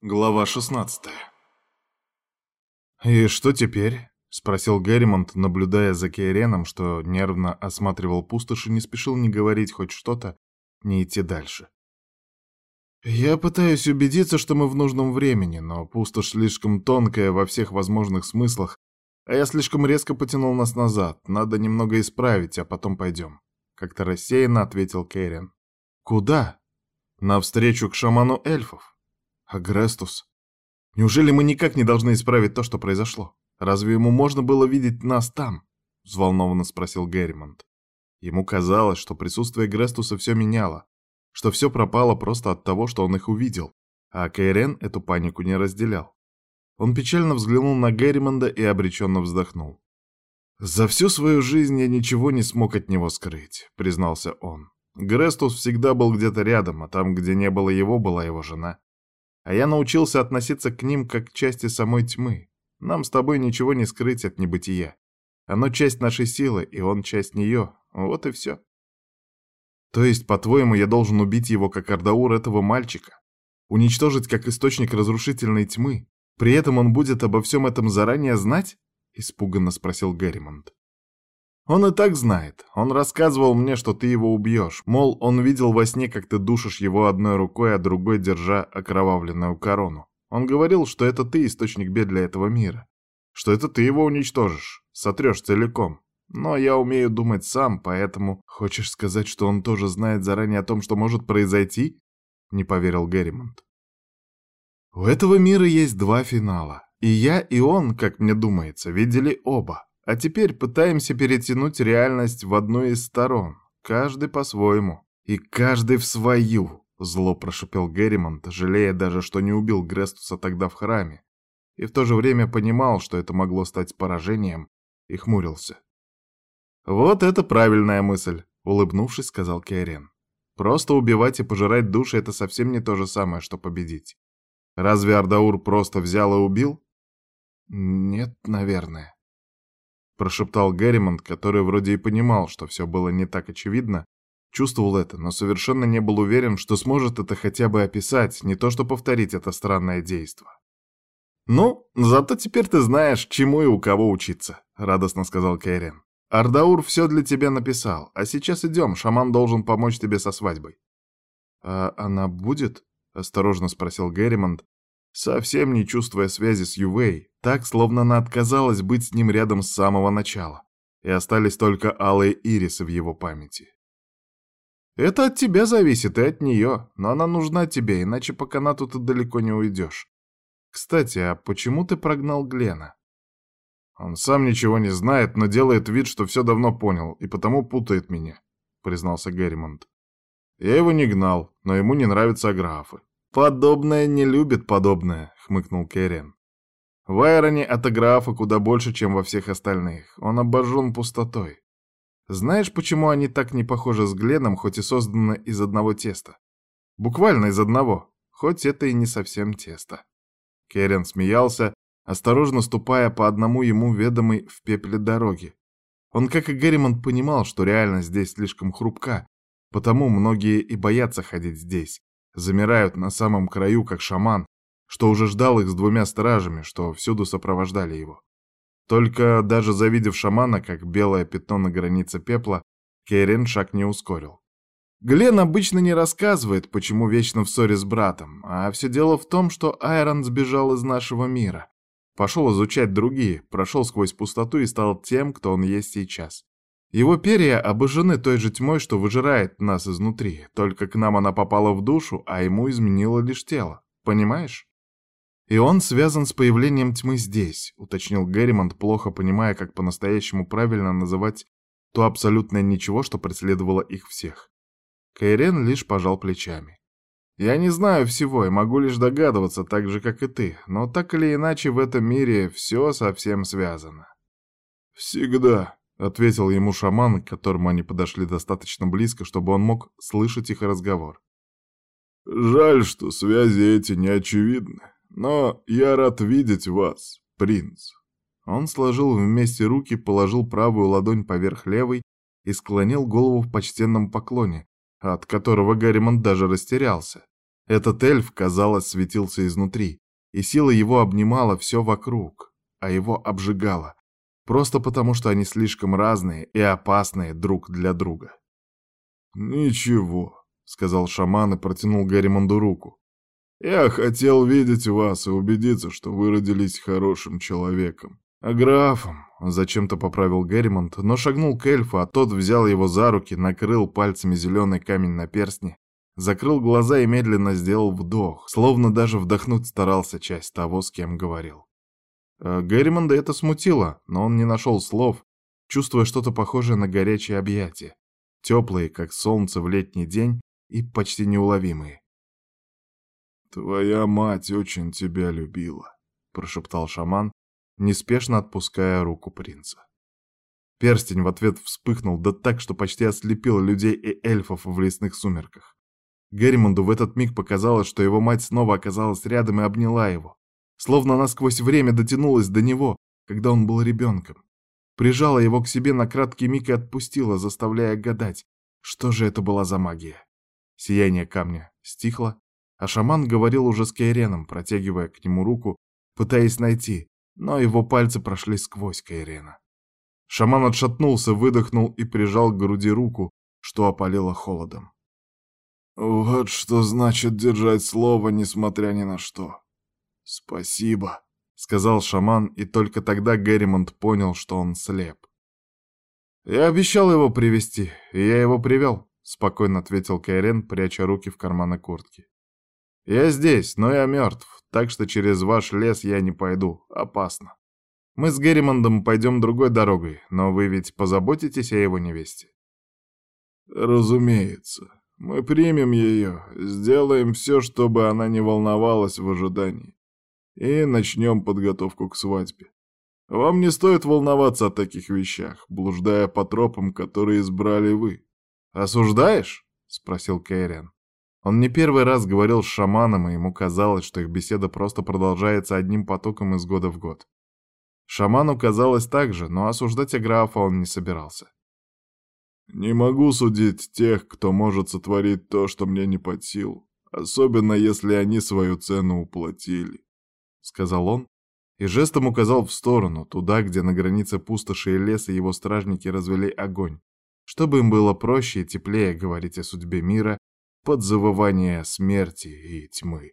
Глава 16 «И что теперь?» — спросил Герримонт, наблюдая за Кейреном, что нервно осматривал пустошь и не спешил ни говорить хоть что-то, ни идти дальше. «Я пытаюсь убедиться, что мы в нужном времени, но пустошь слишком тонкая во всех возможных смыслах, а я слишком резко потянул нас назад. Надо немного исправить, а потом пойдем», — как-то рассеянно ответил Кейрен. «Куда?» «Навстречу к шаману эльфов». «Агрестус? Неужели мы никак не должны исправить то, что произошло? Разве ему можно было видеть нас там?» — взволнованно спросил Герримонт. Ему казалось, что присутствие Грестуса все меняло, что все пропало просто от того, что он их увидел, а Кейрен эту панику не разделял. Он печально взглянул на Герримонда и обреченно вздохнул. «За всю свою жизнь я ничего не смог от него скрыть», — признался он. Грестус всегда был где-то рядом, а там, где не было его, была его жена. А я научился относиться к ним как к части самой тьмы. Нам с тобой ничего не скрыть от небытия. Оно часть нашей силы, и он часть нее. Вот и все. То есть, по-твоему, я должен убить его как Ардаур этого мальчика? Уничтожить как источник разрушительной тьмы? При этом он будет обо всем этом заранее знать? Испуганно спросил Герримонт. Он и так знает. Он рассказывал мне, что ты его убьешь. Мол, он видел во сне, как ты душишь его одной рукой, а другой держа окровавленную корону. Он говорил, что это ты источник бед для этого мира. Что это ты его уничтожишь, сотрешь целиком. Но я умею думать сам, поэтому... Хочешь сказать, что он тоже знает заранее о том, что может произойти? Не поверил Герримонт. У этого мира есть два финала. И я, и он, как мне думается, видели оба. А теперь пытаемся перетянуть реальность в одну из сторон. Каждый по-своему. И каждый в свою. Зло прошипел Герримонт, жалея даже, что не убил Грестуса тогда в храме. И в то же время понимал, что это могло стать поражением, и хмурился. «Вот это правильная мысль», — улыбнувшись, сказал Киарен. «Просто убивать и пожирать души — это совсем не то же самое, что победить. Разве Ардаур просто взял и убил?» «Нет, наверное», — прошептал Герримонт, который вроде и понимал, что все было не так очевидно, чувствовал это, но совершенно не был уверен, что сможет это хотя бы описать, не то что повторить это странное действо. «Ну, зато теперь ты знаешь, чему и у кого учиться», — радостно сказал Кэрин. Ардаур все для тебя написал, а сейчас идем, шаман должен помочь тебе со свадьбой. А она будет? Осторожно спросил Герримонт, совсем не чувствуя связи с Ювей, так, словно она отказалась быть с ним рядом с самого начала, и остались только алые ирисы в его памяти. Это от тебя зависит и от нее, но она нужна тебе, иначе по канату ты далеко не уйдешь. Кстати, а почему ты прогнал Глена? Он сам ничего не знает, но делает вид, что все давно понял, и потому путает меня, признался Герримонт. Я его не гнал, но ему не нравятся аграфы. Подобное не любит подобное, хмыкнул Керен. В Айроне от куда больше, чем во всех остальных. Он обожжен пустотой. Знаешь, почему они так не похожи с Гленом, хоть и созданы из одного теста? Буквально из одного, хоть это и не совсем тесто. Керен смеялся, осторожно ступая по одному ему ведомой в пепле дороги. Он, как и Герримонт, понимал, что реальность здесь слишком хрупка, потому многие и боятся ходить здесь, замирают на самом краю, как шаман, что уже ждал их с двумя стражами, что всюду сопровождали его. Только даже завидев шамана, как белое пятно на границе пепла, Кейрен шаг не ускорил. Глен обычно не рассказывает, почему вечно в ссоре с братом, а все дело в том, что Айрон сбежал из нашего мира, Пошел изучать другие, прошел сквозь пустоту и стал тем, кто он есть сейчас. Его перья обожжены той же тьмой, что выжирает нас изнутри, только к нам она попала в душу, а ему изменило лишь тело. Понимаешь? И он связан с появлением тьмы здесь, уточнил Герримонт, плохо понимая, как по-настоящему правильно называть то абсолютное ничего, что преследовало их всех. Кайрен лишь пожал плечами. Я не знаю всего и могу лишь догадываться, так же, как и ты, но так или иначе в этом мире все совсем связано. «Всегда», — ответил ему шаман, к которому они подошли достаточно близко, чтобы он мог слышать их разговор. «Жаль, что связи эти не очевидны, но я рад видеть вас, принц». Он сложил вместе руки, положил правую ладонь поверх левой и склонил голову в почтенном поклоне, от которого Гарримонт даже растерялся. Этот эльф, казалось, светился изнутри, и сила его обнимала все вокруг, а его обжигала, просто потому что они слишком разные и опасные друг для друга. «Ничего», — сказал шаман и протянул Гарримонду руку. «Я хотел видеть вас и убедиться, что вы родились хорошим человеком. А графом, зачем-то поправил Герримонт, но шагнул к эльфу, а тот взял его за руки, накрыл пальцами зеленый камень на перстне, закрыл глаза и медленно сделал вдох, словно даже вдохнуть старался часть того, с кем говорил. А Герримонда это смутило, но он не нашел слов, чувствуя что-то похожее на горячее объятие, теплые, как солнце в летний день, и почти неуловимые. «Твоя мать очень тебя любила», — прошептал шаман, неспешно отпуская руку принца. Перстень в ответ вспыхнул, да так, что почти ослепил людей и эльфов в лесных сумерках. Герримонду в этот миг показалось, что его мать снова оказалась рядом и обняла его, словно она сквозь время дотянулась до него, когда он был ребенком. Прижала его к себе на краткий миг и отпустила, заставляя гадать, что же это была за магия. Сияние камня стихло, а шаман говорил уже с Кейреном, протягивая к нему руку, пытаясь найти, но его пальцы прошли сквозь Кайрена. Шаман отшатнулся, выдохнул и прижал к груди руку, что опалило холодом. «Вот что значит держать слово, несмотря ни на что. Спасибо», — сказал шаман, и только тогда Герримонт понял, что он слеп. «Я обещал его привести, и я его привел», — спокойно ответил Кайрен, пряча руки в карманы куртки. «Я здесь, но я мертв так что через ваш лес я не пойду, опасно. Мы с Герримондом пойдем другой дорогой, но вы ведь позаботитесь о его невесте?» «Разумеется. Мы примем ее, сделаем все, чтобы она не волновалась в ожидании, и начнем подготовку к свадьбе. Вам не стоит волноваться о таких вещах, блуждая по тропам, которые избрали вы. Осуждаешь?» — спросил Кэриан. Он не первый раз говорил с шаманом, и ему казалось, что их беседа просто продолжается одним потоком из года в год. Шаману казалось так же, но осуждать Аграфа он не собирался. «Не могу судить тех, кто может сотворить то, что мне не под силу, особенно если они свою цену уплатили», — сказал он, и жестом указал в сторону, туда, где на границе пустоши и леса его стражники развели огонь, чтобы им было проще и теплее говорить о судьбе мира под завывание смерти и тьмы.